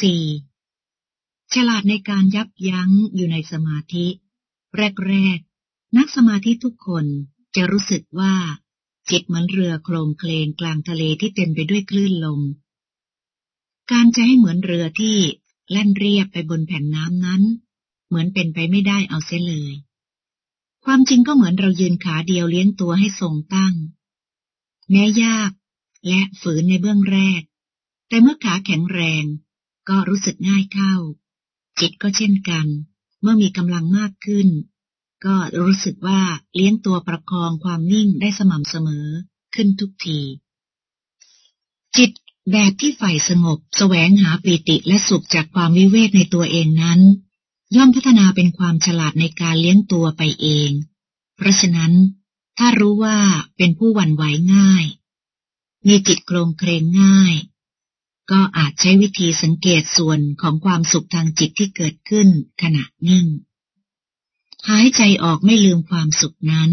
สี่ฉลาดในการยับยั้งอยู่ในสมาธิ แรก ๆ นักสมาธิทุกคนจะรู้สึกว่า จิตเหมือนเรือโคลงเคลงกลางทะเลที่เต็มไปด้วยคลื่นลม การจะให้เหมือนเรือที่แล่นเรียบไปบนแผ่นน้ำนั้น เหมือนเป็นไปไม่ได้เอาเสียเลย ความจริงก็เหมือนเรายืนขาเดียวเลี้ยงตัวให้ทรงตั้ง แม้ยากและฝืนในเบื้องแรก แต่เมื่อขาแข็งแรง ก็รู้สึกง่ายเข้า จิตก็เช่นกัน เมื่อมีกำลังมากขึ้น ก็รู้สึกว่าเลี้ยงตัวประคองความนิ่งได้สม่ำเสมอขึ้นทุกที จิตแบบที่ใฝ่สงบแสวงหาปีติและสุขจากความวิเวกในตัวเองนั้น ย่อมพัฒนาเป็นความฉลาดในการเลี้ยงตัวไปเอง เพราะฉะนั้น ถ้ารู้ว่าเป็นผู้หวั่นไหวง่าย มีจิตโกรงเครงง่าย ก็อาจใช้วิธีสังเกตส่วนของความสุขทางจิตที่เกิดขึ้นขณะนิ่ง หายใจออกไม่ลืมความสุขนั้น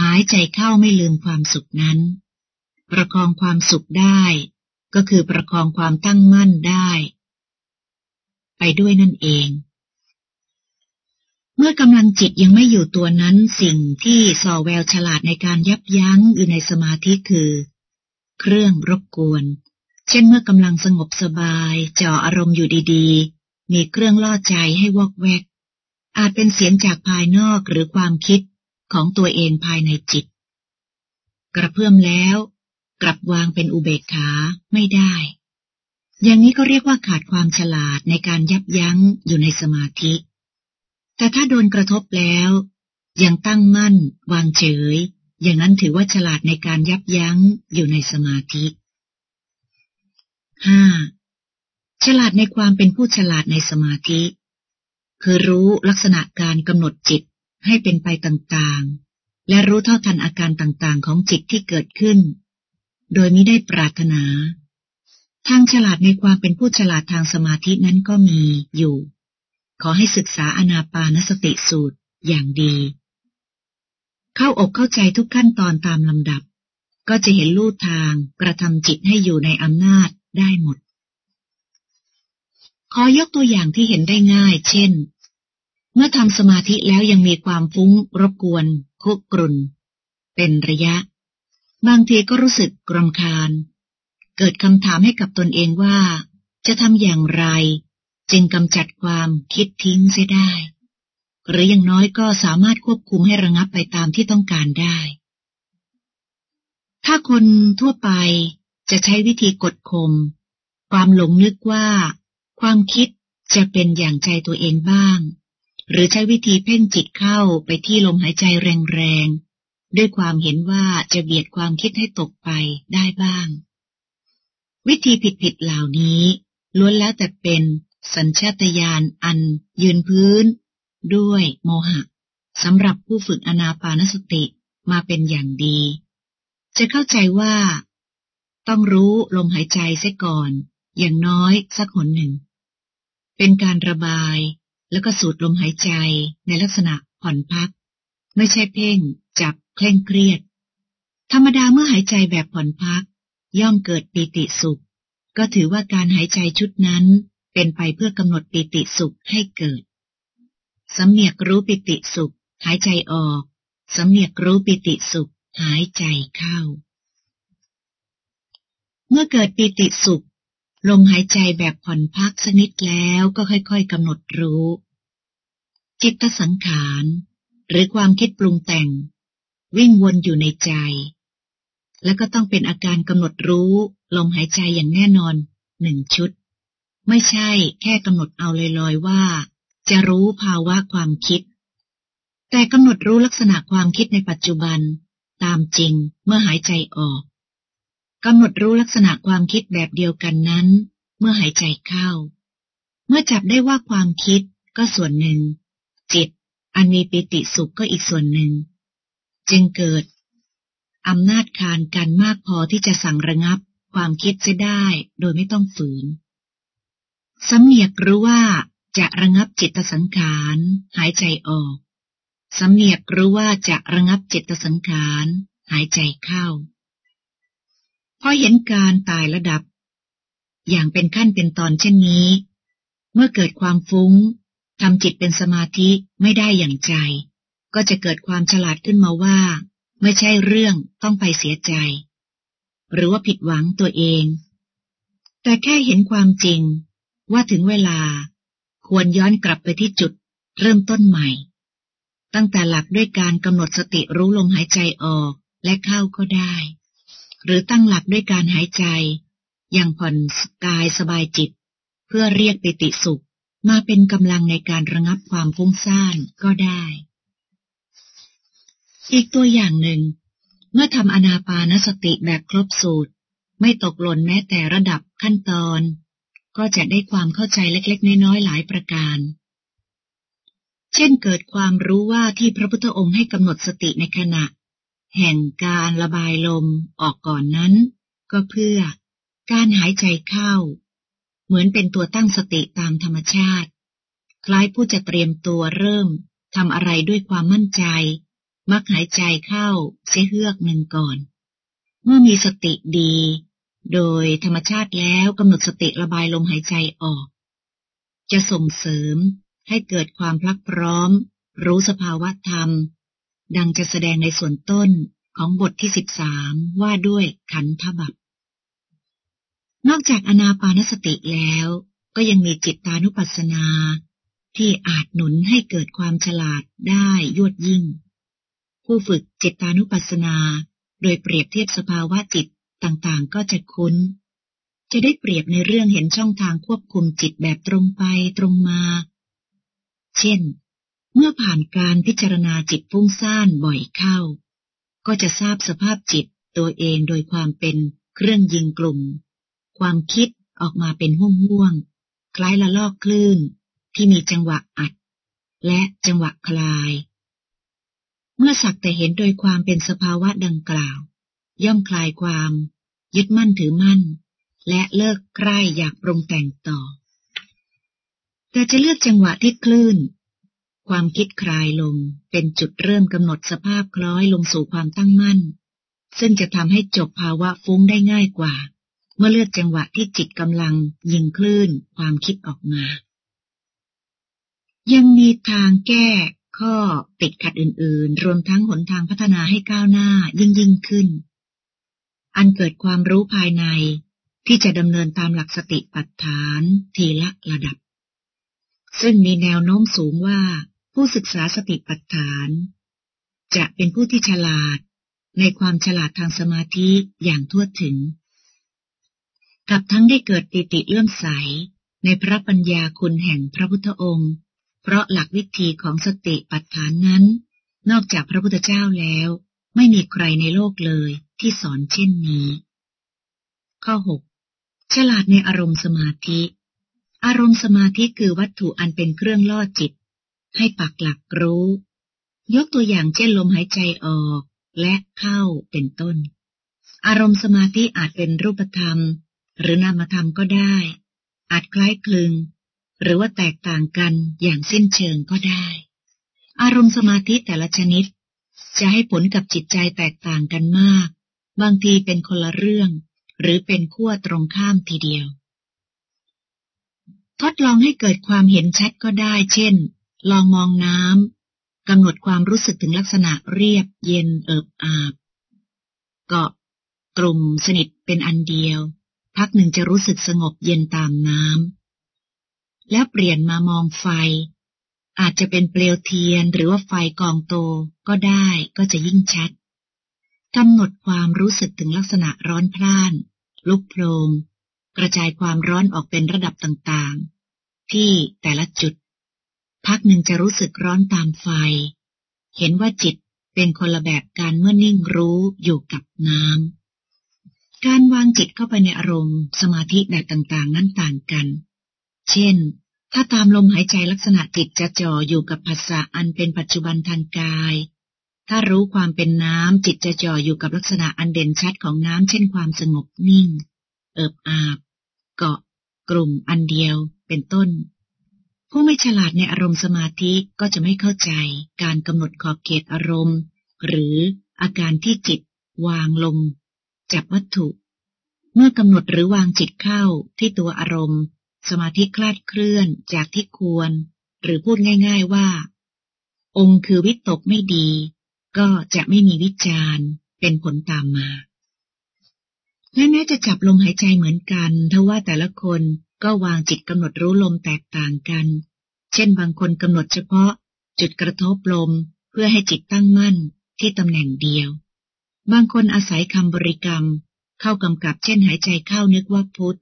หายใจเข้าไม่ลืมความสุขนั้น ประคองความสุขได้ ก็คือประคองความตั้งมั่นได้ ไปด้วยนั่นเอง เมื่อกำลังจิตยังไม่อยู่ตัวนั้นสิ่งที่ส่อแววฉลาดในการยับยั้งอยู่ในสมาธิคือ เครื่องรบกวน เช่นเมื่อกำลังสงบสบายจ่ออารมณ์อยู่ดีๆ มีเครื่องล่อใจให้วอกแวก อาจเป็นเสียงจากภายนอกหรือความคิดของตัวเองภายในจิต กระเพื่อมแล้วกลับวางเป็นอุเบกขาไม่ได้ อย่างนี้ก็เรียกว่าขาดความฉลาดในการยับยั้งอยู่ในสมาธิ แต่ถ้าโดนกระทบแล้ว ยังตั้งมั่น วางเฉย อย่างนั้นถือว่าฉลาดในการยับยั้งอยู่ในสมาธิ ห้าฉลาดในความเป็นผู้ฉลาดในสมาธิ คือรู้ลักษณะการกำหนดจิตให้เป็นไปต่างๆ และรู้เท่าทันอาการต่างๆ ของจิตที่เกิดขึ้น โดยไม่ได้ปรารถนา ทางฉลาดในความเป็นผู้ฉลาดทางสมาธินั้นก็มีอยู่ ขอให้ศึกษาอนาปานสติสูตรอย่างดี เข้าอกเข้าใจทุกขั้นตอนตามลำดับ ก็จะเห็นลู่ทางกระทำจิตให้อยู่ในอำนาจ ได้หมด ขอยกตัวอย่างที่เห็นได้ง่าย เช่น เมื่อทำสมาธิแล้วยังมีความฟุ้ง รบกวน คุกกรุน เป็นระยะ บางทีก็รู้สึกกรำคาญ เกิดคำถามให้กับตนเองว่า จะทำอย่างไร จึงกำจัดความคิดทิ้งเสียได้ หรืออย่างน้อยก็สามารถควบคุมให้ระงับไปตามที่ต้องการได้ถ้าคนทั่วไป จะใช้วิธีกดข่มความหลงนึกว่า ความคิดจะเป็นอย่างใจตัวเองบ้าง หรือใช้วิธีเพ่งจิตเข้าไปที่ลมหายใจแรงๆ ด้วยความเห็นว่าจะเบียดความคิดให้ตกไปได้บ้าง วิธีผิดๆเหล่านี้ ล้วนแล้วแต่เป็นสัญชาตญาณอันยืนพื้น ด้วยโมหะสำหรับผู้ฝึกอนาปานสติมาเป็นอย่างดี จะเข้าใจว่า ต้องรู้ลมหายใจเสียก่อน อย่างน้อยสักหนหนึ่ง เป็นการระบายแล้วก็สูดลมหายใจในลักษณะผ่อนพัก ไม่ใช่เพ่ง จับเคร่งเครียด ธรรมดาเมื่อหายใจแบบผ่อนพัก ย่อมเกิดปีติสุข ก็ถือว่าการหายใจชุดนั้นเป็นไปเพื่อกำหนดปีติสุขให้เกิด สำเนียกรู้ปิติสุข หายใจออก สำเนียกรู้ปิติสุข หายใจเข้า เมื่อเกิดปิติสุข ลมหายใจแบบผ่อนพักสนิดแล้วก็ค่อยๆกำหนดรู้ จิตสังขาร หรือความคิดปรุงแต่ง วิ่งวนอยู่ในใจ และก็ต้องเป็นอาการกำหนดรู้ ลมหายใจอย่างแน่นอนหนึ่งชุด ไม่ใช่แค่กำหนดเอาลอยๆว่า จะรู้ภาวะความคิด แต่กำหนดรู้ลักษณะความคิดในปัจจุบัน ตามจริงเมื่อหายใจออก กำหนดรู้ลักษณะความคิดแบบเดียวกันนั้น เมื่อหายใจเข้า เมื่อจับได้ว่าความคิดก็ส่วนหนึ่ง จิต อันมีปิติสุขก็อีกส่วนหนึ่ง จึงเกิดอำนาจคานกันมากพอที่จะสั่งระงับความคิดจะได้โดยไม่ต้องฝืนสำเนียกรู้ว่าจะระงับจิตสังขาร หายใจออกสำเนียกรู้ว่าจะระงับจิตสังขาร หายใจเข้า อเห็นการตายระดับ อย่างเป็นขั้นเป็นตอนเช่นนี้ เมื่อเกิดความฟุ้งทำจิตเป็นสมาธิไม่ได้อย่างใจ ก็จะเกิดความฉลาดขึ้นมาว่า ไม่ใช่เรื่องต้องไปเสียใจ หรือว่าผิดหวังตัวเอง แต่แค่เห็นความจริงว่าถึงเวลาควรย้อนกลับไปที่จุดเริ่มต้นใหม่ ตั้งแต่หลักด้วยการกำหนดสติรู้ลมหายใจออกและเข้าก็ได้ หรือตั้งหลักด้วยการหายใจ อย่างผ่อนกายสบายจิต เพื่อเรียกปิติสุข มาเป็นกำลังในการระงับความฟุ้งซ่านก็ได้ อีกตัวอย่างหนึ่ง เมื่อทำอนาปานสติแบบครบสูตร ไม่ตกหล่นแม้แต่ระดับขั้นตอน ก็จะได้ความเข้าใจเล็กๆ น้อยๆหลายประการเช่นเกิดความรู้ว่าที่พระพุทธองค์ให้กำหนดสติในขณะ แห่งการระบายลมออกก่อนนั้น ก็เพื่อการหายใจเข้า เหมือนเป็นตัวตั้งสติตามธรรมชาติ คล้ายผู้จะเตรียมตัวเริ่มทำอะไรด้วยความมั่นใจ มักหายใจเข้าเสียเฮือกหนึ่งก่อน เมื่อมีสติดี โดยธรรมชาติแล้วกำหนดสติระบายลมหายใจออก จะส่งเสริมให้เกิดความพลักพร้อม รู้สภาวะธรรม ดังจะแสดงในส่วนต้นของบทที่สิบสามว่าด้วยขันธบัพนอกจากอนาปานสติแล้ว ก็ยังมีจิตตานุปัสสนา ที่อาจหนุนให้เกิดความฉลาดได้ยวดยิ่ง ผู้ฝึกจิตตานุปัสสนา โดยเปรียบเทียบสภาวะจิตต่างๆ ก็จะคุ้น จะได้เปรียบในเรื่องเห็นช่องทางควบคุมจิตแบบตรงไปตรงมา เช่น เมื่อผ่านการพิจารณาจิตฟุ้งซ่านบ่อยเข้า ก็จะทราบสภาพจิตตัวเองโดยความเป็นเครื่องยิงกลุ่ม ความคิดออกมาเป็นห่วงห่วงคล้ายละลอกคลื่น ที่มีจังหวะอัด และจังหวะคลาย เมื่อสักแต่เห็นโดยความเป็นสภาวะดังกล่าว ย่อมคลายความ ยึดมั่นถือมั่น และเลิกใคร่อยากปรุงแต่งต่อ แต่จะเลือกจังหวะที่คลื่น ความคิดคลายลง เป็นจุดเริ่มกำหนดสภาพคล้อยลงสู่ความตั้งมั่น ซึ่งจะทำให้จบภาวะฟุ้งได้ง่ายกว่า เมื่อเลือกจังหวะที่จิตกำลังยิงคลื่นความคิดออกมา ยังมีทางแก้ข้อติดขัดอื่น ๆ รวมทั้งหนทางพัฒนาให้ก้าวหน้ายิ่งยิ่งขึ้น อันเกิดความรู้ภายในที่จะดำเนินตามหลักสติปัฏฐานทีละระดับ ซึ่งมีแนวโน้มสูงว่า ผู้ศึกษาสติปัฏฐาน จะเป็นผู้ที่ฉลาดในความฉลาดทางสมาธิอย่างทั่วถึง กับทั้งได้เกิดปิติเลื่อมใสในพระปัญญาคุณแห่งพระพุทธองค์ เพราะหลักวิธีของสติปัฏฐานนั้น นอกจากพระพุทธเจ้าแล้ว ไม่มีใครในโลกเลยที่สอนเช่นนี้ ข้อ 6. ฉลาดในอารมณ์สมาธิ อารมณ์สมาธิคือวัตถุอันเป็นเครื่องล่อจิต ให้ปักหลักรู้ ยกตัวอย่างเช่นลมหายใจออกและเข้าเป็นต้น อารมณ์สมาธิอาจเป็นรูปธรรม หรือนามธรรมก็ได้ อาจคล้ายคลึง หรือว่าแตกต่างกันอย่างสิ้นเชิงก็ได้ อารมณ์สมาธิแต่ละชนิด จะให้ผลกับจิตใจแตกต่างกันมาก บางทีเป็นคนละเรื่อง หรือเป็นขั้วตรงข้ามทีเดียว ทดลองให้เกิดความเห็นชัดก็ได้ เช่น ลองมองน้ำกำหนดความรู้สึกถึงลักษณะเรียบเย็นเอิบอาบ เกาะกลุ่มสนิทเป็นอันเดียว พักหนึ่งจะรู้สึกสงบเย็นตามน้ำแล้วเปลี่ยนมามองไฟ อาจจะเป็นเปลวเทียนหรือว่าไฟกองโตก็ได้ก็จะยิ่งชัดกำหนดความรู้สึกถึงลักษณะร้อนพล่าน ลุกโพลงกระจายความร้อนออกเป็นระดับต่างๆ ที่แต่ละจุด พักหนึ่งจะรู้สึกร้อนตามไฟ เห็นว่าจิตเป็นคนละแบบการเมื่อนิ่งรู้อยู่กับน้ำ การวางจิตเข้าไปในอารมณ์สมาธิแบบต่างๆ นั้นต่างกัน เช่น ถ้าตามลมหายใจลักษณะจิตจะจ่ออยู่กับภาษาอันเป็นปัจจุบันทางกาย ถ้ารู้ความเป็นน้ำจิตจะจ่ออยู่กับลักษณะอันเด่นชัดของน้ำเช่นความสงบนิ่ง เอิบอาบ เกาะ กลุ่มอันเดียว เป็นต้น ผู้ไม่ฉลาดในอารมณ์สมาธิก็จะไม่เข้าใจการกำหนดขอบเขตอารมณ์ หรืออาการที่จิต วางลงจับวัตถุ เมื่อกำหนดหรือวางจิตเข้าที่ตัวอารมณ์ สมาธิคลาดเคลื่อนจากที่ควร หรือพูดง่าย ๆว่า องค์คือวิตกไม่ดี ก็จะไม่มีวิจารณ์เป็นผลตามมาและแม้จะจับลมหายใจเหมือนกันทว่าแต่ละคน ก็วางจิตกำหนดรู้ลมแตกต่างกัน เช่นบางคนกำหนดเฉพาะ จุดกระทบลมเพื่อให้จิตตั้งมั่นที่ตำแหน่งเดียว บางคนอาศัยคำบริกรรม เข้ากำกับเช่นหายใจเข้านึกว่าพุทธ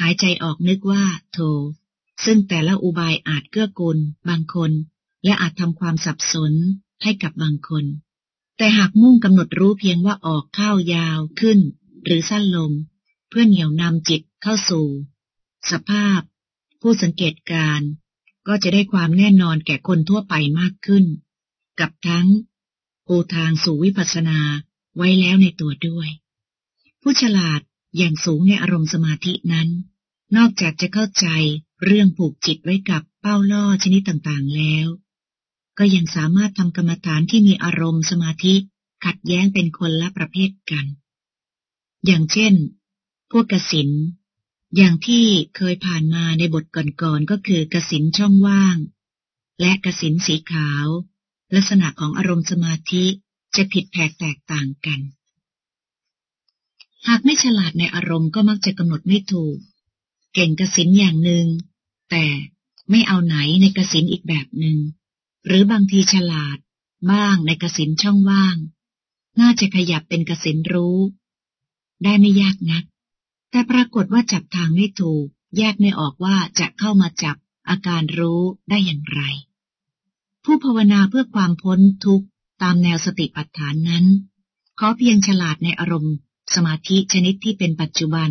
หายใจออกนึกว่าโท ซึ่งแต่ละอุบายอาจเกื้อกูลบางคน และอาจทำความสับสนให้กับบางคน แต่หากมุ่งกำหนดรู้เพียงว่าออกเข้ายาวขึ้น หรือสั้นลง เพื่อเหนี่ยวนำจิตเข้าสู่ สภาพ ผู้สังเกตการก็จะได้ความแน่นอนแก่คนทั่วไปมากขึ้น กับทั้งปูทางสู่วิปัสสนาไว้แล้วในตัวด้วย ผู้ฉลาดอย่างสูงในอารมณ์สมาธินั้น นอกจากจะเข้าใจเรื่องผูกจิตไว้กับเป้าล่อชนิดต่างๆแล้ว ก็ยังสามารถทำกรรมฐานที่มีอารมณ์สมาธิขัดแย้งเป็นคนละประเภทกัน อย่างเช่น พวกกสิน อย่างที่เคยผ่านมาในบทก่อนๆก็คือกสินช่องว่าง และกสินสีขาว ลักษณะของอารมณ์สมาธิจะผิดแผกแตกต่างกัน หากไม่ฉลาดในอารมณ์ก็มักจะกำหนดไม่ถูก เก่งกสินอย่างหนึ่งแต่ไม่เอาไหนในกสินอีกแบบหนึ่งหรือบางทีฉลาด บ้างในกสินช่องว่าง น่าจะขยับเป็นกสินรู้ ได้ไม่ยากนัก แต่ปรากฏว่าจับทางไม่ถูก แยกไม่ออกว่าจะเข้ามาจับอาการรู้ได้อย่างไร ผู้ภาวนาเพื่อความพ้นทุกข์ตามแนวสติปัฏฐานนั้น ขอเพียงฉลาดในอารมณ์ สมาธิชนิดที่เป็นปัจจุบัน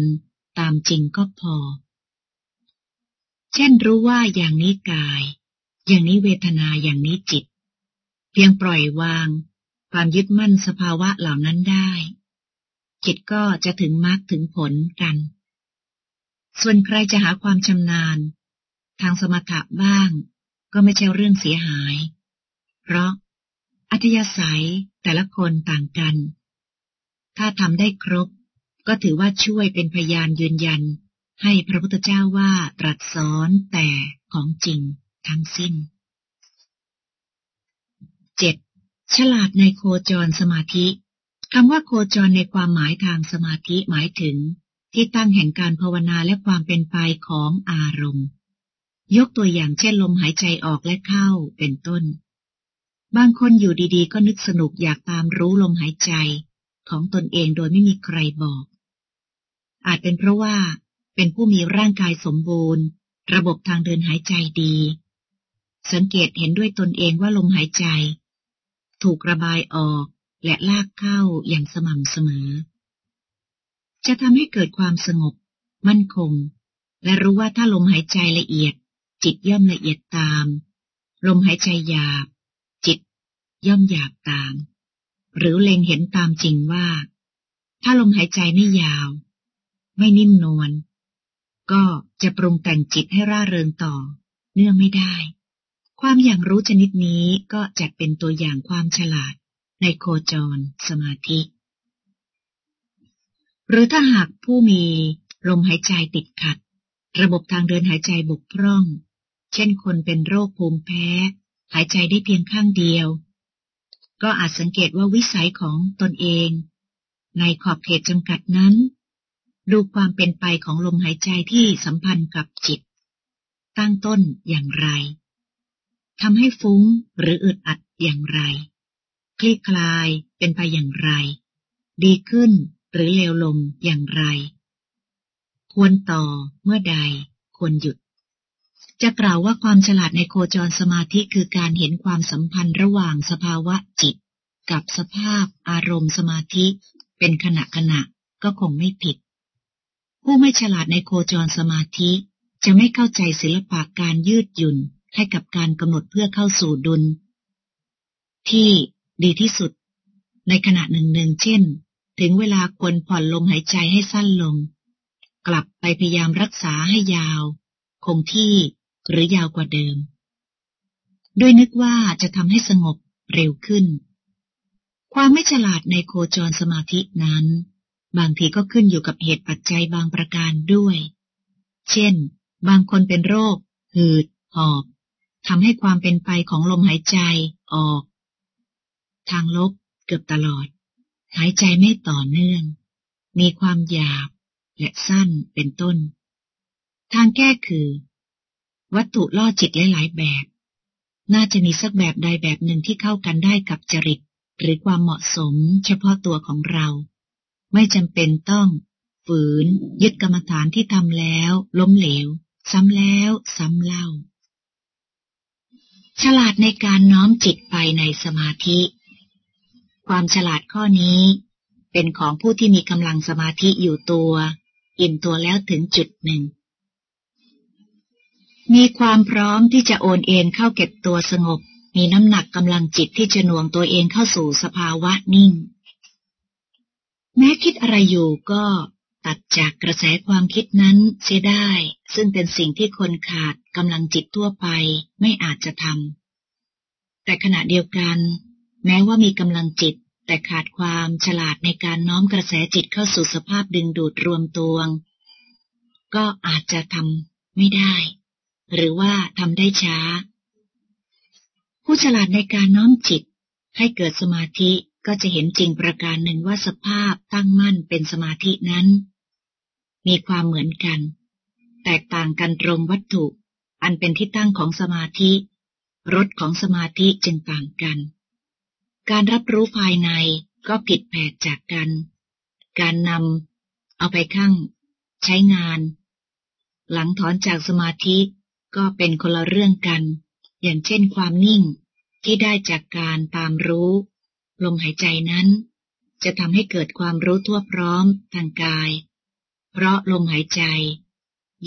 ตามจริงก็พอ เช่นรู้ว่าอย่างนี้กาย อย่างนี้เวทนาอย่างนี้จิต เพียงปล่อยวาง ความยึดมั่นสภาวะเหล่านั้นได้ จิตก็จะถึงมรรคถึงผลกัน ส่วนใครจะหาความชำนาญ ทางสมถะบ้าง ก็ไม่ใช่เรื่องเสียหาย เพราะอัธยาศัยแต่ละคนต่างกัน ถ้าทำได้ครบ ก็ถือว่าช่วยเป็นพยานยืนยัน ให้พระพุทธเจ้าว่าตรัสสอนแต่ของจริงทั้งสิ้น 7. ฉลาดในโคจรสมาธิ คำว่าโคจรในความหมายทางสมาธิหมายถึง ที่ตั้งแห่งการภาวนาและความเป็นไปของอารมณ์ ยกตัวอย่างเช่นลมหายใจออกและเข้าเป็นต้น บางคนอยู่ดีๆ ก็นึกสนุกอยากตามรู้ลมหายใจของตนเองโดยไม่มีใครบอก อาจเป็นเพราะว่าเป็นผู้มีร่างกายสมบูรณ์ ระบบทางเดินหายใจดี สังเกตเห็นด้วยตนเองว่าลมหายใจ ถูกระบายออก และลากเข้าอย่างสม่ำเสมอ จะทำให้เกิดความสงบ มั่นคง และรู้ว่าถ้าลมหายใจละเอียด จิตย่อมละเอียดตาม ลมหายใจหยาบ จิต ย่อมหยาบตาม หรือเล็งเห็นตามจริงว่า ถ้าลมหายใจไม่ยาว ไม่นิ่มนวลก็จะปรุงแต่งจิตให้ร่าเริงต่อ เนื่องไม่ได้ ความอย่างรู้ชนิดนี้ก็จะเป็นตัวอย่างความฉลาด ในโคจรสมาธิ หรือถ้าหากผู้มีลมหายใจติดขัด ระบบทางเดินหายใจบกพร่อง เช่นคนเป็นโรคภูมิแพ้ หายใจได้เพียงข้างเดียว ก็อาจสังเกตว่าวิสัยของตนเอง ในขอบเขตจำกัดนั้น ดูความเป็นไปของลมหายใจที่สัมพันธ์กับจิต ตั้งต้นอย่างไรทำให้ฟุ้งหรืออึดอัดอย่างไร คลี่คลายเป็นไปอย่างไร ดีขึ้นหรือเลวลงอย่างไร ควรต่อเมื่อใด ควรหยุด จะกล่าวว่าความฉลาดในโคจรสมาธิคือการเห็นความสัมพันธ์ระหว่างสภาวะจิต กับสภาพอารมณ์สมาธิ เป็นขณะขณะก็คงไม่ผิด ผู้ไม่ฉลาดในโคจรสมาธิ จะไม่เข้าใจศิลปะการยืดหยุ่นให้กับการกำหนดเพื่อเข้าสู่ดุล ที่ ดีที่สุด ในขณะหนึ่งหนึ่งเช่น ถึงเวลาควรผ่อนลมหายใจให้สั้นลง กลับไปพยายามรักษาให้ยาว คงที่หรือยาวกว่าเดิม ด้วยนึกว่าจะทำให้สงบเร็วขึ้น ความไม่ฉลาดในโคจรสมาธินั้น บางทีก็ขึ้นอยู่กับเหตุปัจจัยบางประการด้วย เช่น บางคนเป็นโรค หืด หอบทำให้ความเป็นไปของลมหายใจออก ทางลบเกือบตลอด หายใจไม่ต่อเนื่อง มีความหยาบและสั้นเป็นต้น ทางแก้คือ วัตถุล่อจิตหลายๆแบบ น่าจะมีสักแบบใดแบบหนึ่งที่เข้ากันได้กับจริต หรือความเหมาะสมเฉพาะตัวของเรา ไม่จำเป็นต้องฝืน ยึดกรรมฐานที่ทำแล้ว ล้มเหลว ซ้ำแล้วซ้ำเล่า ฉลาดในการน้อมจิตไปในสมาธิ ความฉลาดข้อนี้ เป็นของผู้ที่มีกำลังสมาธิอยู่ตัว อิ่มตัวแล้วถึงจุดหนึ่ง มีความพร้อมที่จะโอนเอ็นเข้าเก็บตัวสงบ มีน้ำหนักกำลังจิตที่จะหน่วงตัวเองเข้าสู่สภาวะนิ่ง แม้คิดอะไรอยู่ก็ตัดจากกระแสความคิดนั้นเสียได้ ซึ่งเป็นสิ่งที่คนขาดกำลังจิตทั่วไปไม่อาจจะทำแต่ขณะเดียวกัน แม้ว่ามีกำลังจิต แต่ขาดความฉลาดในการน้อมกระแสจิตเข้าสู่สภาพดึงดูดรวมตวง ก็อาจจะทำไม่ได้ หรือว่าทำได้ช้า ผู้ฉลาดในการน้อมจิต ให้เกิดสมาธิก็จะเห็นจริงประการหนึ่งว่าสภาพตั้งมั่นเป็นสมาธินั้น มีความเหมือนกัน แตกต่างกันตรงวัตถุ อันเป็นที่ตั้งของสมาธิรสของสมาธิจึงต่างกัน การรับรู้ภายในก็ผิดแผกจากกัน การนำเอาไปข้าง ใช้งาน หลังถอนจากสมาธิก็เป็นคนละเรื่องกัน อย่างเช่นความนิ่งที่ได้จากการตามรู้ ลมหายใจนั้น จะทำให้เกิดความรู้ทั่วพร้อมทางกาย เพราะลมหายใจ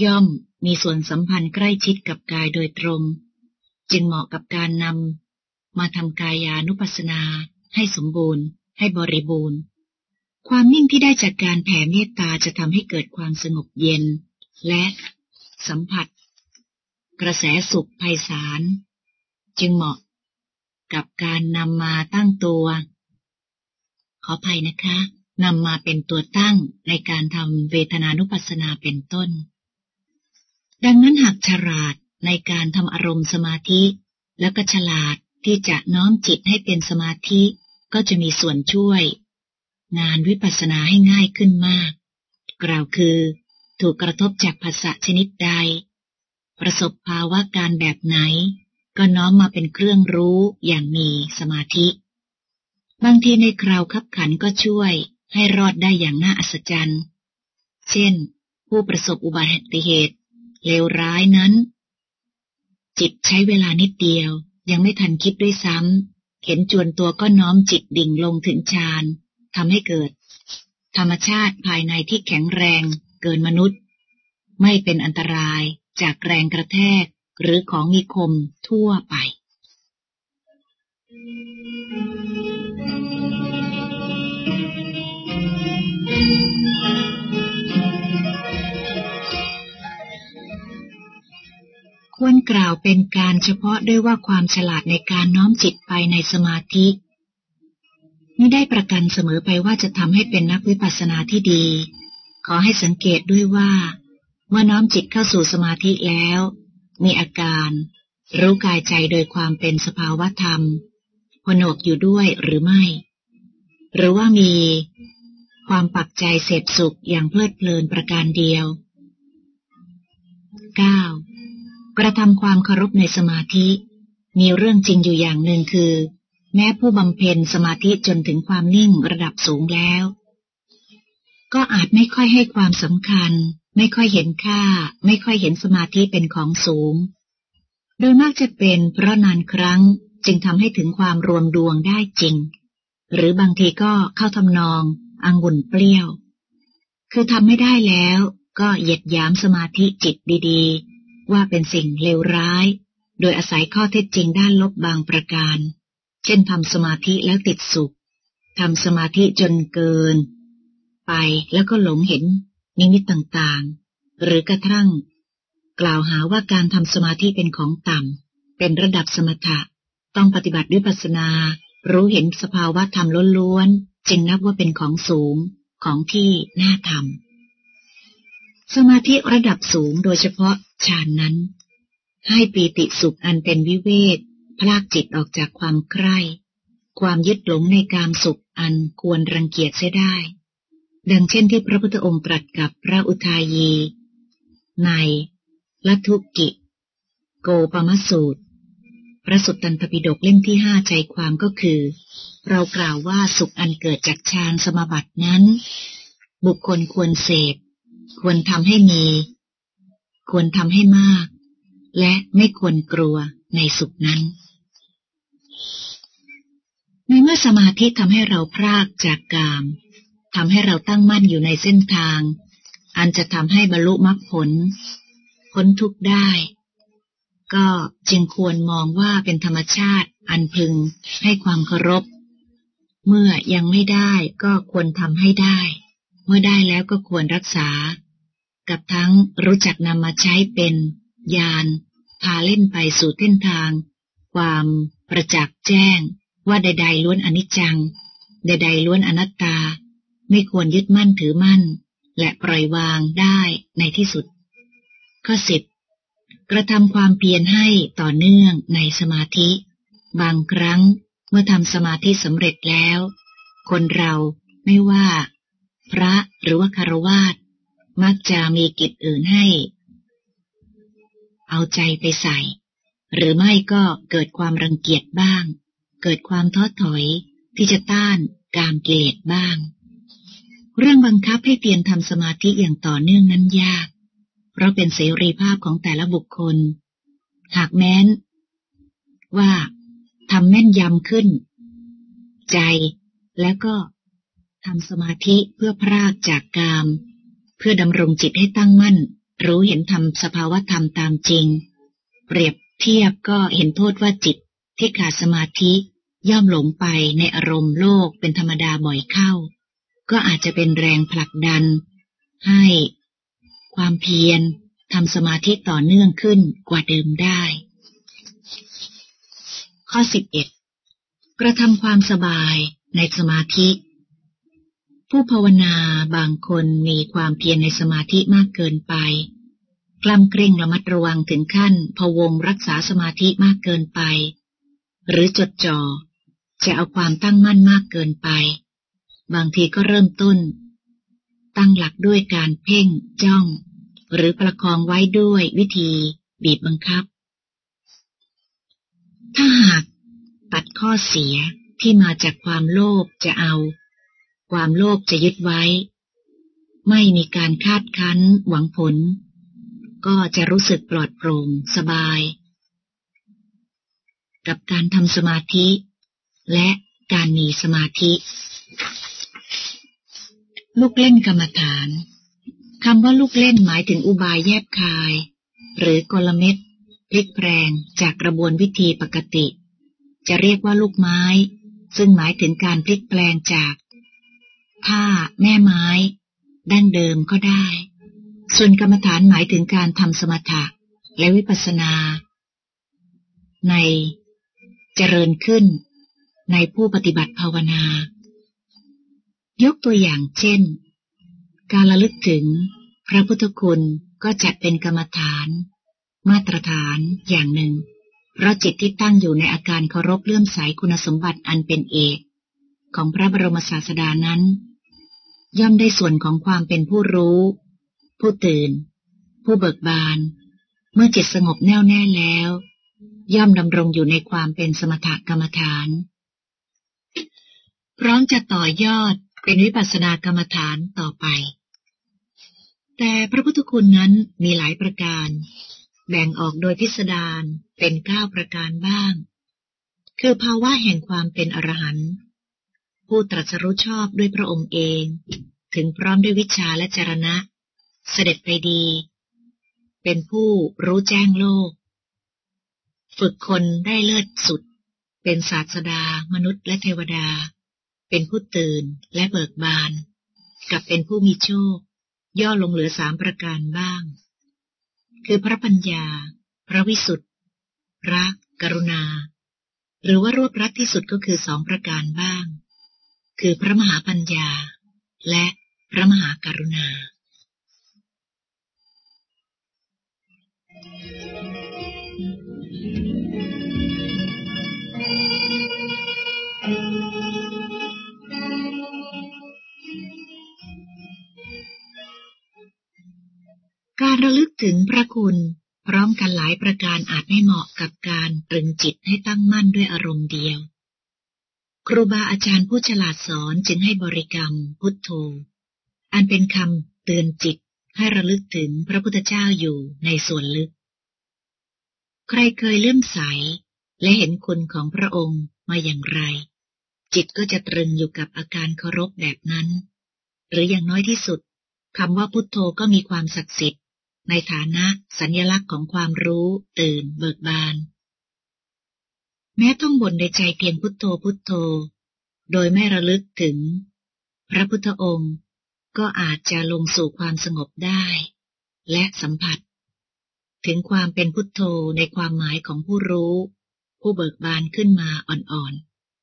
ย่อมมีส่วนสัมพันธ์ใกล้ชิดกับกายโดยตรง จึงเหมาะกับการนำ มาทำกายานุปัสสนา ให้สมบูรณ์ ให้บริบูรณ์ ความนิ่งที่ได้จากการแผ่เมตตาจะทำให้เกิดความสงบเย็น และสัมผัส กระแสสุขไพศาลจึงเหมาะกับการนำมาตั้งตัว ขออภัยนะคะนำมาเป็นตัวตั้งในการทำเวทนานุปัสสนาเป็นต้น ดังนั้นหากฉลาดในการทำอารมณ์สมาธิ แล้วก็ฉลาด ที่จะน้อมจิตให้เป็นสมาธิก็จะมีส่วนช่วย งานวิปัสสนาให้ง่ายขึ้นมาก กล่าวคือ ถูกกระทบจากภาษาชนิดใด ประสบภาวะการแบบไหน ก็น้อมมาเป็นเครื่องรู้อย่างมีสมาธิ บางทีในคราวคับขันก็ช่วยให้รอดได้อย่างน่าอัศจรรย์ เช่น ผู้ประสบอุบัติเหตุเลวร้ายนั้น จิตใช้เวลานิดเดียว ยังไม่ทันคิดด้วยซ้ำเห็นจวนตัวก็น้อมจิตดิ่งลงถึงฌานทำให้เกิด ธรรมชาติภายในที่แข็งแรงเกินมนุษย์ ไม่เป็นอันตรายจากแรงกระแทกหรือของมีคมทั่วไป ควรกล่าวเป็นการเฉพาะด้วยว่าความฉลาดในการน้อมจิตไปในสมาธิไม่ได้ประกันเสมอไปว่าจะทำให้เป็นนักวิปัสสนาที่ดี ขอให้สังเกตด้วยว่า เมื่อน้อมจิตเข้าสู่สมาธิแล้ว มีอาการ รู้กายใจโดยความเป็นสภาวะธรรมผนวกอยู่ด้วยหรือไม่ หรือว่ามี ความปักใจเสพสุขอย่างเพลิดเพลินประการเดียว 9. กระทำความเคารพในสมาธิ มีเรื่องจริงอยู่อย่างหนึ่งคือ แม้ผู้บำเพ็ญสมาธิจนถึงความนิ่งระดับสูงแล้ว ก็อาจไม่ค่อยให้ความสำคัญ ไม่ค่อยเห็นค่า ไม่ค่อยเห็นสมาธิเป็นของสูง โดยมากจะเป็นเพราะนานครั้งจึงทำให้ถึงความรวมดวงได้จริง หรือบางทีก็เข้าทำนองอังุ่นเปรี้ยว คือทำไม่ได้แล้วก็เหยียดยามสมาธิจิตดี ว่าเป็นสิ่งเลวร้าย โดยอาศัยข้อเท็จจริงด้านลบบางประการ เช่นทำสมาธิแล้วติดสุขทำสมาธิจนเกิน ไปแล้วก็หลงเห็นนิมิตต่างๆ หรือกระทั่ง กล่าวหาว่าการทำสมาธิเป็นของต่ำเป็นระดับสมถะ ต้องปฏิบัติด้วยปัสนา รู้เห็นสภาวะธรรมล้วนๆจึงนับว่าเป็นของสูงของที่น่าทำสมาธิระดับสูงโดยเฉพาะ ฌานนั้น ให้ปีติสุขอันเป็นวิเวกพลากจิตออกจากความใคร่ ความยึดหลงในกามสุขอันควรรังเกียจเสียได้ ดังเช่นที่พระพุทธองค์ตรัสกับพระอุทายี ในลัทุกิ โกปมสูตร พระสุตตันตปิฎกเล่มที่ห้าใจความก็คือ เรากล่าวว่าสุขอันเกิดจากฌานสมบัตินั้น บุคคลควรเสพ ควรทำให้มี ควรทำให้มาก และไม่ควรกลัวในสุขนั้น ในเมื่อสมาธิทำให้เราพรากจากกามทำให้เราตั้งมั่นอยู่ในเส้นทาง อันจะทำให้บรรลุมรรคผล พ้นทุกข์ได้ ก็จึงควรมองว่าเป็นธรรมชาติอันพึงให้ความเคารพ เมื่อยังไม่ได้ก็ควรทำให้ได้ เมื่อได้แล้วก็ควรรักษา กับทั้งรู้จักนำมาใช้เป็นยาน พาเล่นไปสู่เส้นทาง ความประจักษ์แจ้ง ว่าใดๆล้วนอนิจจัง ใดๆล้วนอนัตตา ไม่ควรยึดมั่นถือมั่น และปล่อยวางได้ในที่สุด ข้อสิบกระทำความเพียรให้ต่อเนื่องในสมาธิ บางครั้งเมื่อทำสมาธิสำเร็จแล้ว คนเราไม่ว่า พระหรือว่าคารวาส มักจะมีกิจอื่นให้ เอาใจไปใส่ หรือไม่ก็เกิดความรังเกียจบ้าง เกิดความท้อถอยที่จะต้านกามกิเลสบ้าง เรื่องบังคับให้เพียรทำสมาธิอย่างต่อเนื่องนั้นยาก เพราะเป็นเสรีภาพของแต่ละบุคคล หากแม้น ว่าทำแม่นยำขึ้น ใจแล้วก็ทำสมาธิเพื่อพรากจากกาม เพื่อดำรงจิตให้ตั้งมั่น รู้เห็นธรรมสภาวะธรรมตามจริง เปรียบเทียบก็เห็นโทษว่าจิตที่ขาดสมาธิย่อมหลงไปในอารมณ์โลกเป็นธรรมดาบ่อยเข้า ก็อาจจะเป็นแรงผลักดัน ให้ ความเพียรทำสมาธิต่อเนื่องขึ้นกว่าเดิมได้ ข้อ 11 กระทำความสบายในสมาธิ ผู้ภาวนาบางคนมีความเพียรในสมาธิมากเกินไป กล้ำเกรงระมัดระวังถึงขั้นพวงรักษาสมาธิมากเกินไป หรือจดจ่อจะเอาความตั้งมั่นมากเกินไป บางทีก็เริ่มต้น ตั้งหลักด้วยการเพ่งจ้อง หรือประคองไว้ด้วยวิธีบีบบังคับ ถ้าหากตัดข้อเสียที่มาจากความโลภจะเอา ความโลภจะยึดไว้ ไม่มีการคาดคั้นหวังผล ก็จะรู้สึกปลอดโปร่งสบาย กับการทำสมาธิ และการมีสมาธิ ลูกเล่นกรรมฐานคำว่าลูกเล่นหมายถึงอุบายแยบคาย หรือกลเม็ดพลิกแปลงจากกระบวนวิธีปกติ จะเรียกว่าลูกไม้ ซึ่งหมายถึงการพลิกแปลงจาก ท่าแม่ไม้ ดั้งเดิมก็ได้ ส่วนกรรมฐานหมายถึงการทำสมถะและวิปัสสนา ในเจริญขึ้นในผู้ปฏิบัติภาวนา ยกตัวอย่างเช่น การระลึกถึงพระพุทธคุณก็จัดเป็นกรรมฐาน มาตรฐานอย่างหนึ่ง เพราะจิตที่ตั้งอยู่ในอาการเคารพเลื่อมใสคุณสมบัติอันเป็นเอก ของพระบรมศาสดานั้น ย่อมได้ส่วนของความเป็นผู้รู้ ผู้ตื่น ผู้เบิกบาน เมื่อจิตสงบแน่วแน่แล้ว ย่อมดำรงอยู่ในความเป็นสมถกรรมฐาน พร้อมจะต่อยอดเป็นวิปัสสนากรรมฐานต่อไป แต่พระพุทธคุณนั้นมีหลายประการ แบ่งออกโดยพิสดารเป็นเก้าประการบ้าง คือภาวะแห่งความเป็นอรหันต์ ผู้ตรัสรู้ชอบด้วยพระองค์เอง ถึงพร้อมด้วยวิชาและจรณะ เสด็จไปดี เป็นผู้รู้แจ้งโลก ฝึกคนได้เลิศสุด เป็นศาสดา มนุษย์และเทวดา เป็นผู้ตื่นและเบิกบาน กับเป็นผู้มีโชค ย่อลงเหลือสามประการบ้าง คือพระปัญญา พระวิสุทธิพระกรุณา หรือว่ารวบรัดที่สุดก็คือสองประการบ้าง คือพระมหาปัญญา และการุณา การระลึกถึงพระคุณพร้อมกันหลายประการอาจไม่เหมาะกับการตรึงจิตให้ตั้งมั่นด้วยอารมณ์เดียว ครูบาอาจารย์ผู้ฉลาดสอนจึงให้บริกรรม พุทโธ อันเป็นคำเตือนจิตให้ระลึกถึงพระพุทธเจ้าอยู่ในส่วนลึก ใครเคยเลื่อมใส และเห็นคุณของพระองค์มาอย่างไร จิตก็จะตรึงอยู่กับอาการเคารพแบบนั้น หรืออย่างน้อยที่สุดคำว่าพุทโธก็มีความศักดิ์สิทธิ์ ในฐานะสัญญลักษณ์ของความรู้ ตื่น เบิกบาน แม้ต้องบ่นในใจเพียงพุทโธพุทโธ โดยไม่ระลึกถึง พระพุทธองค์ก็อาจจะลงสู่ความสงบได้ และสัมผัส ถึงความเป็นพุทโธในความหมายของผู้รู้ ผู้เบิกบานขึ้นมาอ่อน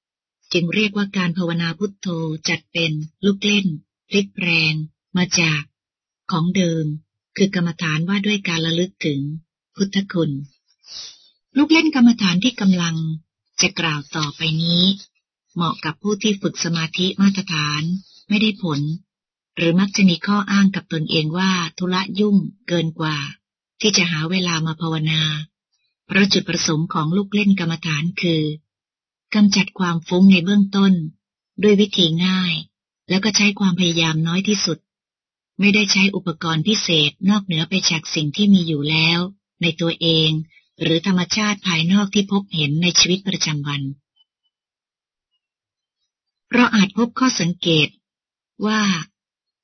ๆ จึงเรียกว่าการภาวนาพุทโธจัดเป็นลูกเล่นพลิกแปลงมาจากของเดิมคือกรรมฐานว่าด้วยการระลึกถึงพุทธคุณ ลูกเล่นกรรมฐานที่กำลัง จะกล่าวต่อไปนี้ เหมาะกับผู้ที่ฝึกสมาธิมาตรฐานไม่ได้ผล หรือมักจะมีข้ออ้างกับตนเองว่าธุระยุ่งเกินกว่า ที่จะหาเวลามาภาวนา เพราะจุดประสงค์ของลูกเล่นกรรมฐานคือกำจัดความฟุ้งในเบื้องต้น ด้วยวิธีง่าย แล้วก็ใช้ความพยายามน้อยที่สุด ไม่ได้ใช้อุปกรณ์พิเศษนอกเหนือไปจากสิ่งที่มีอยู่แล้ว ในตัวเอง หรือธรรมชาติภายนอกที่พบเห็นในชีวิตประจำวัน เราอาจพบข้อสังเกตว่า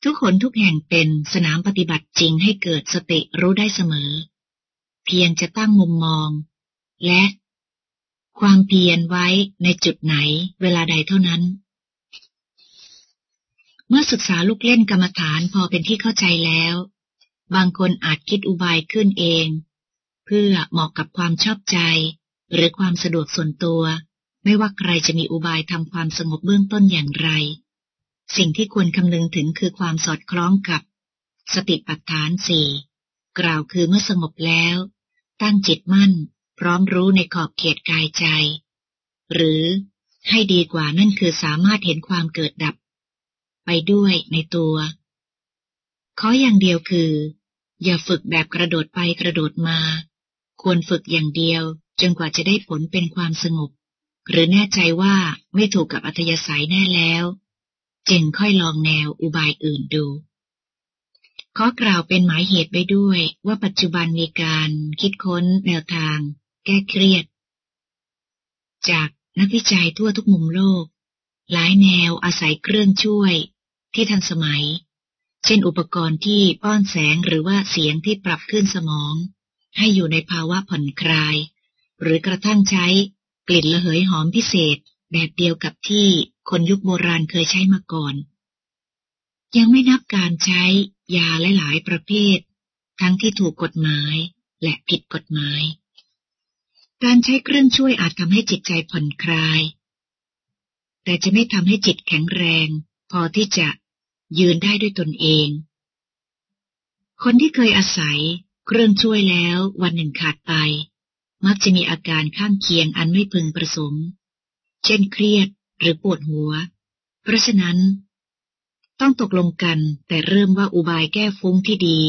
ทุกคนทุกแห่งเป็นสนามปฏิบัติจริงให้เกิดสติรู้ได้เสมอ เพียงจะตั้งมุมมอง และความเพียรไว้ในจุดไหนเวลาใดเท่านั้น เมื่อศึกษาลูกเล่นกรรมฐานพอเป็นที่เข้าใจแล้ว บางคนอาจคิดอุบายขึ้นเอง พื่อเหมาะกับความชอบใจ หรือความสะดวกส่วนตัว ไม่ว่าใครจะมีอุบายทำความสงบเบื้องต้นอย่างไร สิ่งที่ควรคำนึงถึงคือความสอดคล้องกับ สติปัฏฐานสี่กล่าวคือเมื่อสงบแล้ว ตั้งจิตมั่น พร้อมรู้ในขอบเขตกายใจ หรือให้ดีกว่านั่นคือสามารถเห็นความเกิดดับ ไปด้วยในตัวขออย่างเดียวคือ อย่าฝึกแบบกระโดดไปกระโดดมา ควรฝึกอย่างเดียว จนกว่าจะได้ผลเป็นความสงบ หรือแน่ใจว่าไม่ถูกกับอัธยาศัยแน่แล้ว จึงค่อยลองแนวอุบายอื่นดูขอกล่าวเป็นหมายเหตุไปด้วยว่าปัจจุบันมีการคิดค้นแนวทาง แก้เครียด จากนักวิจัยทั่วทุกมุมโลก หลายแนวอาศัยเครื่องช่วยที่ทันสมัย เช่นอุปกรณ์ที่ป้อนแสงหรือว่าเสียงที่ปรับขึ้นสมอง ให้อยู่ในภาวะผ่อนคลาย หรือกระทั่งใช้กลิ่นระเหยหอมพิเศษแบบเดียวกับที่คนยุคโบราณเคยใช้มาก่อน ยังไม่นับการใช้ยาหลาย ๆ ประเภท ทั้งที่ถูกกฎหมายและผิดกฎหมาย การใช้เครื่องช่วยอาจทำให้จิตใจผ่อนคลาย แต่จะไม่ทำให้จิตแข็งแรง พอที่จะยืนได้ด้วยตนเอง คนที่เคยอาศัย เครื่องช่วยแล้ววันหนึ่งขาดไป มักจะมีอาการข้างเคียงอันไม่พึงประสงค์ เช่นเครียดหรือปวดหัว เพราะฉะนั้น ต้องตกลงกันแต่เริ่มว่าอุบายแก้ฟุ้งที่ดี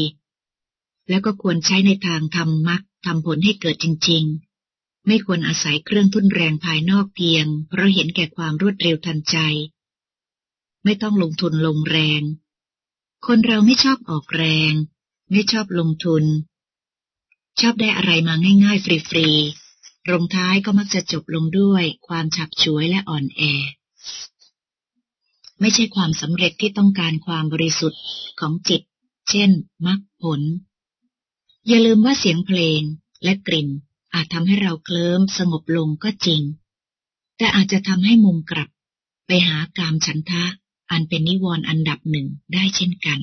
แล้วก็ควรใช้ในทางทำมักทำผลให้เกิดจริง ๆ ไม่ควรอาศัยเครื่องทุ่นแรงภายนอกเพียง เพราะเห็นแก่ความรวดเร็วทันใจ ไม่ต้องลงทุนลงแรง คนเราไม่ชอบออกแรง ไม่ชอบลงทุน ชอบได้อะไรมาง่ายๆ ฟรีๆลงท้ายก็มักจะจบลงด้วยความฉับฉวยและอ่อนแอ ไม่ใช่ความสำเร็จที่ต้องการความบริสุทธิ์ของจิต เช่นมรรคผล อย่าลืมว่าเสียงเพลงและกลิ่น อาจทำให้เราเคลิ้มสงบลงก็จริง แต่อาจจะทำให้มุมกลับไปหากามฉันทะอันเป็นนิวรณ์อันดับหนึ่งได้เช่นกัน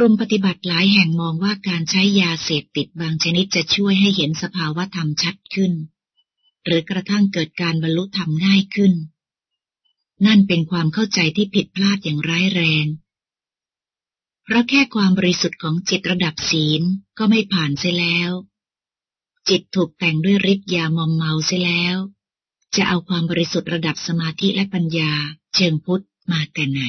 กรมปฏิบัติหลายแห่งมองว่าการใช้ยาเสพติดบางชนิดจะช่วยให้เห็นสภาวะธรรมชัดขึ้น หรือกระทั่งเกิดการบรรลุธรรมง่ายขึ้น นั่นเป็นความเข้าใจที่ผิดพลาดอย่างร้ายแรง เพราะแค่ความบริสุทธิ์ของจิตระดับศีลก็ไม่ผ่านเสียแล้ว จิตถูกแต่งด้วยฤทธิ์ยามอมเมาเสียแล้ว จะเอาความบริสุทธิ์ระดับสมาธิและปัญญา เชิงพุทธมาแต่ไหน